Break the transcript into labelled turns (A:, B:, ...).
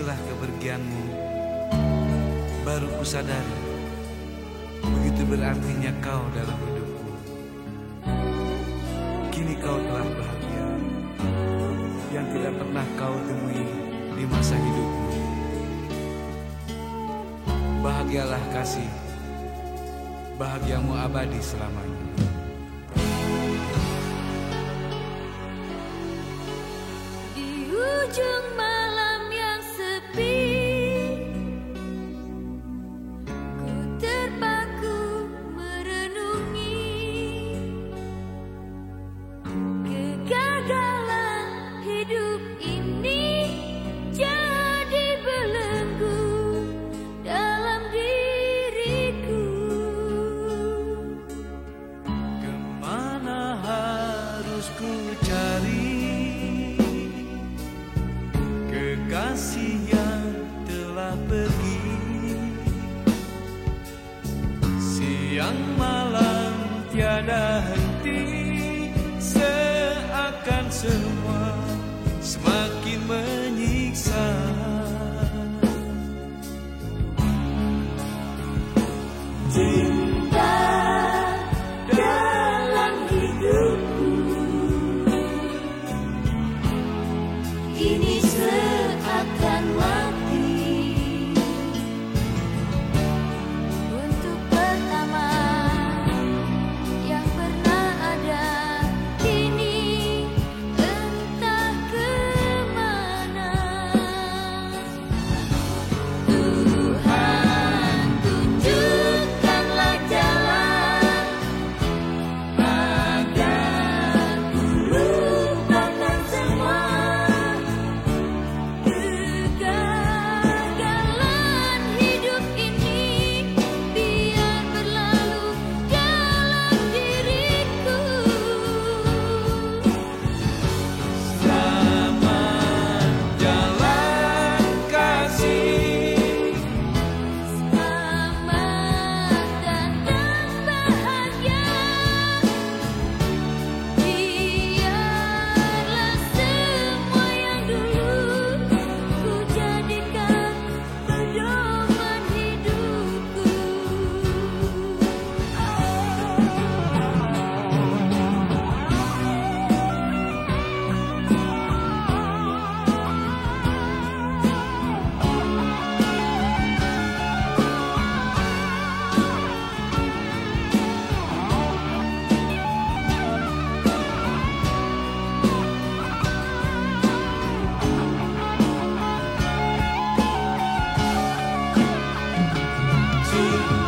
A: setelah kepergianmu. Baru ku sadari Begitu berartinya kau dalam hidupku. Kini kau telah bahagia Yang tidak pernah kau temui di masa hidupmu Bahagialah kasih Bahagiamu abadi selamanya.
B: Di ujung ku
A: cari kekasih yang telah pergi. Siang malam tiada henti seakan semua semakin you.